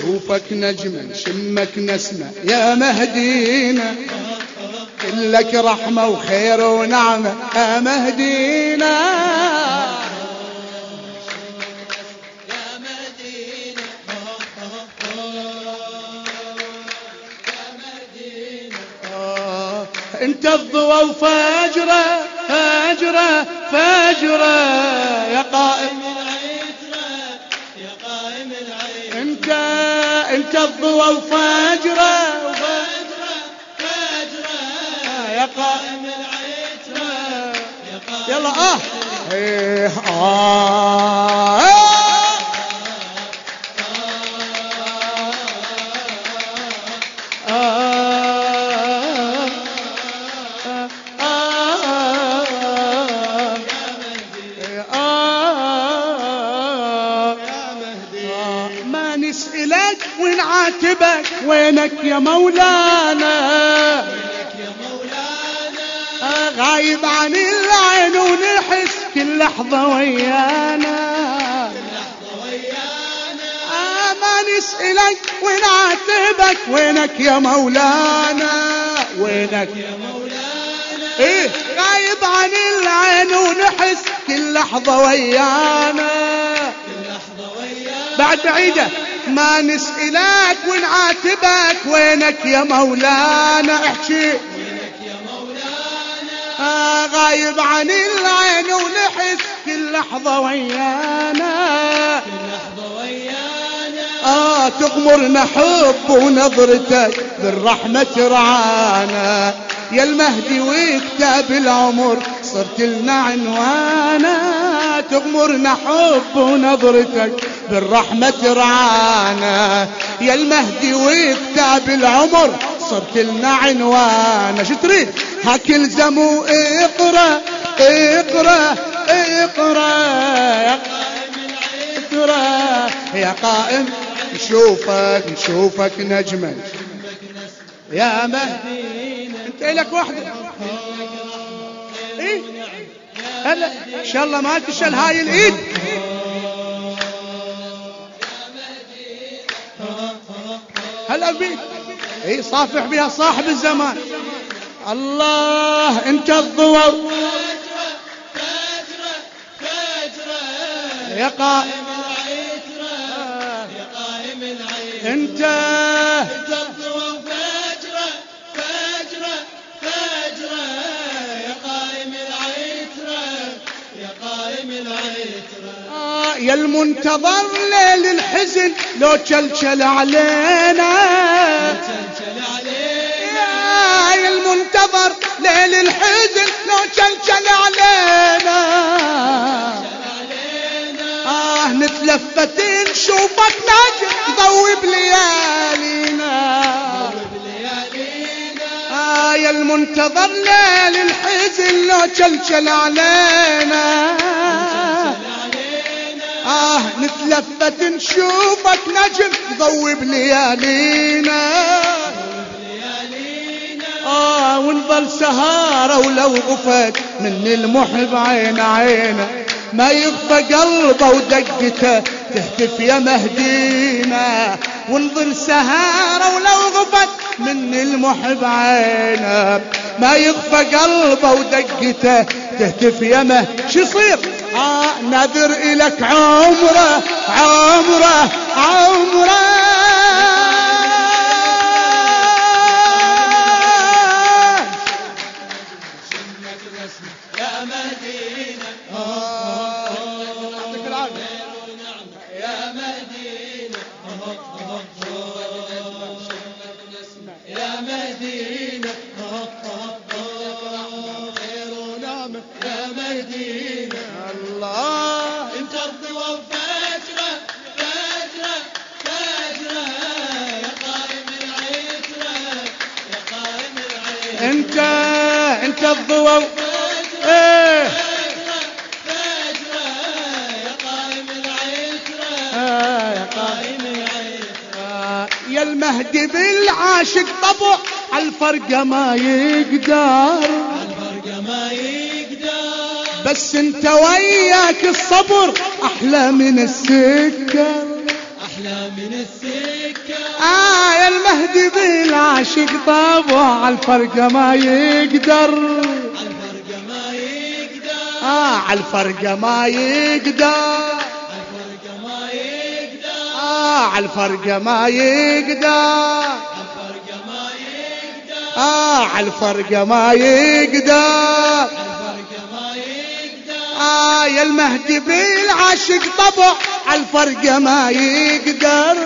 نشوفك نجما شمك نسمة. يا مهدينا كلك رحمة وخير ونعمة. يا مهدينا انت الضوى وفاجرة فاجرة فاجرة. يا قائم انت الضوى فاجرة يا قائم العترة. يا قائم يلا آه. إيه آه. وينك يا مولانا؟ غايب عن العين ونحس كل لحظة ويانا. ما نسألك ونعاتبك. وينك يا مولانا؟ وينك؟ يا مولانا إيه غايب عن العين ونحس كل لحظة ويانا. لحظة ويانا بعد بعيدة ما نسألك ونعاتبك وينك يا مولانا؟ احكي. مولانا آه غايب عن العين ونحس كل لحظة ويانا. لحظة ويانا آه تغمرنا حب ونظرتك بالرحمة ترعانا يا المهدي وكتاب العمر صرت لنا عنوانا. تغمرنا حب ونظرتك بالرحمة ترعانا يا المهدي وكتاب العمر صرت لنا عنوانا شو تريد؟ هاك الزموا اقرأ اقرأ اقرأ. يا قائم نشوفك نشوفك نجما. يا مهدي انت لك وحدة. إيه؟ هلا إن شاء الله ما تشل هاي الإيد. هلا بيك إي صافح بها صاحب الزمان. الله أنت الضوء. يا قائم العترة يا قائم العين أنت. تضوى فاجرة فاجرة فاجرة يا قائم العترة يا قائم العترة آه يا المنتظر. ليل الحزن لو تشلشل علينا. يا المنتظر ليل الحزن لو تشلشل علينا. آه نتلفت نشوفك نجم ضوي بليالينا آه يا المنتظر ليل الحزن لو علينا علينا. آه نتلفت نشوفك نجم ضوي بليالينا آه ونظل سهارة ولو غفت من المحب عين عينه ما يخفى قلبه ودقته تهتف يا مهدينا. ونظل سهارة ولو غفت من المحب عينه ما يخفى قلبه ودقته تهتف يا مه شو يصير؟ آه نذر إلك عمره عمره عمره. انت انت الضوء. إيه. آه يا المهدي بالعاشق طبع الفرقة ما يقدر الفرقة ما يقدر. بس انت وياك الصبر أحلى من السكر. أحلى من السكر. آه يا المهدي بالعاشق طابع الفرقة ما يقدر الفرقة ما يقدر. آه يقدر الفرقة ما يقدر. آه يقدر الفرقة ما يقدر. آه يقدر الفرقة ما يقدر. آه يا المهدي بالعاشق طبع يقدر الفرقة ما يقدر.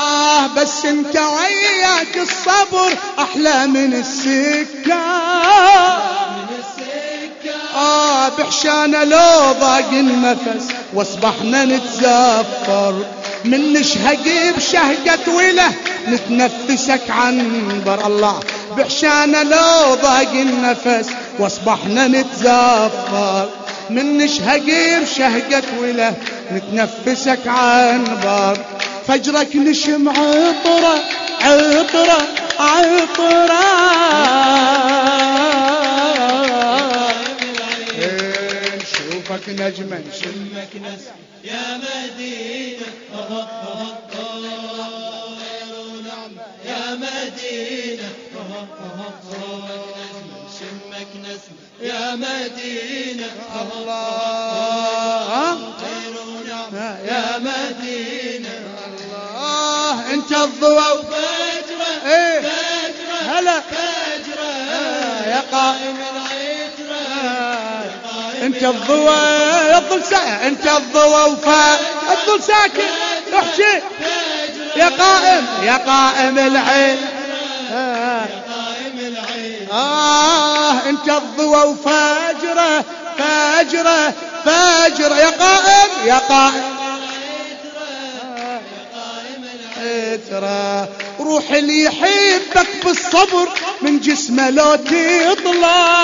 آه بس انت وياك الصبر أحلى من السكة. آه بحشانة لو ضاق النفس واصبحنا نتزفر. من نشهق بشهقة وله نتنفسك عنبر الله. بحشانة لو ضاق النفس واصبحنا نتزفر. من نشهق بشهقة وله نتنفسك عنبر فجرك نشم عطرة عطرة عطرة. نشوفك نجما نشم شمك نس يا مدينة يا مدينة شمك نسمة يا مدينة الله يا مدينة الله انت الضوء. فجرة إيه. فجرة هلا. فجرة يا قائم العترة انت الضوء يضل ساكن انت الضوء وفا الضل ساكن. احكي فجرة يا قائم يا قائم العين. آه. قائم العين آه انت الضوى وفاجرة فاجرة فاجرة. يا قائم يا قائم. ترى روح اللي يحبك بالصبر من جسمه لو تطلع.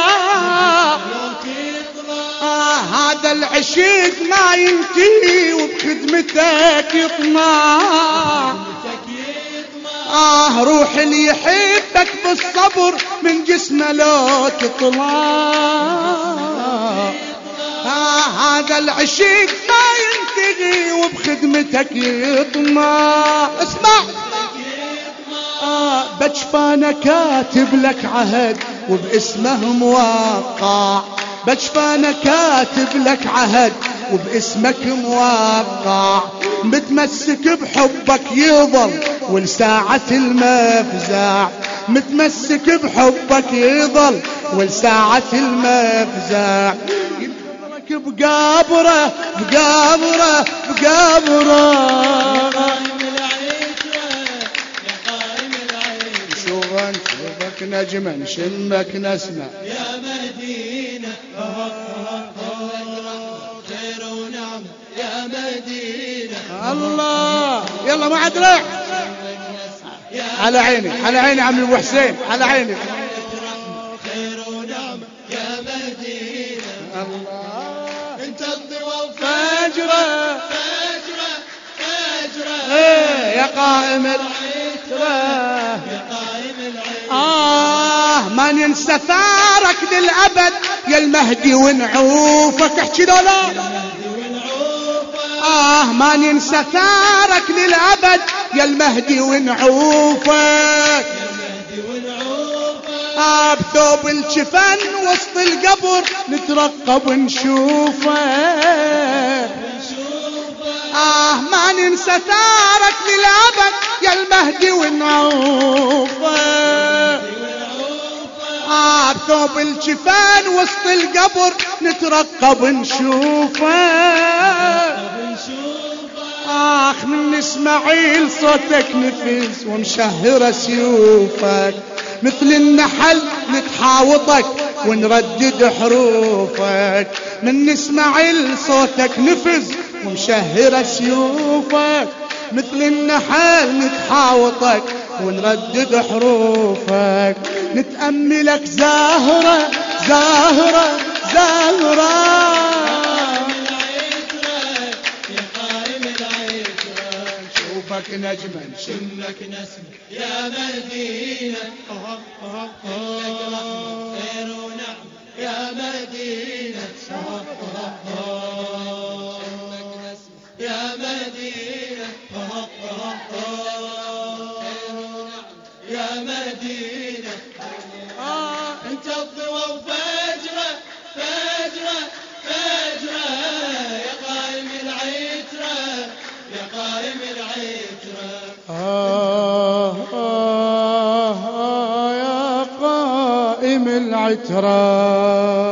آه هذا العشق ما ينتهي وبخدمتك يطمع. آه روح اللي يحبك بالصبر من جسمه لو تطلع. آه هذا العشق ما ينتهي وبخدمتك يطمع. اسمع. بجفانا كاتب لك عهد وباسمه موقع بجفانا كاتب لك عهد وباسمك موقع متمسك بحبك يظل ولساعة المفزع. متمسك بحبك يظل ولساعة المفزع. ينتظرك بقابره بقابره بقابره قائم العترة يا قائم العترة شوفك شوفك نجما شمك نسمة يا مدينة خير ونعمة يا مدينة. الله. يلا ما عاد راح. على عيني على عيني عم ابو حسين على عيني. خير ونعمة يا مدينة. الله. انت الضوى فاجرة. فاجرة فاجرة. إيه يا قائم العترة. يا قائم العين آه. ما ننسى ثارك للأبد يا المهدي ونعوفك. احكي له لا. والعوفة آه ما ننسى ثارك للأبد يا المهدي ونعوفك. آه بثوب الجفن وسط القبر نترقب نشوفك آه ما ننسى ثارك للأبد يا المهدي ونعوفك. بثوب الجفان وسط القبر نترقب نشوفه. آخ من إسماعيل صوتك نفس ومشهرة سيوفك. مثل النحل نتحاوطك ونردد حروفك. من إسماعيل صوتك نفز ومشهرة سيوفك. مثل النحل نتحاوطك ونردد حروفك. نتأملك زاهرة زاهرة زاهرة. شوفك نجما شمك نسمة يا مدينة خير ونعم يا مدينة شمك نسمة يا آه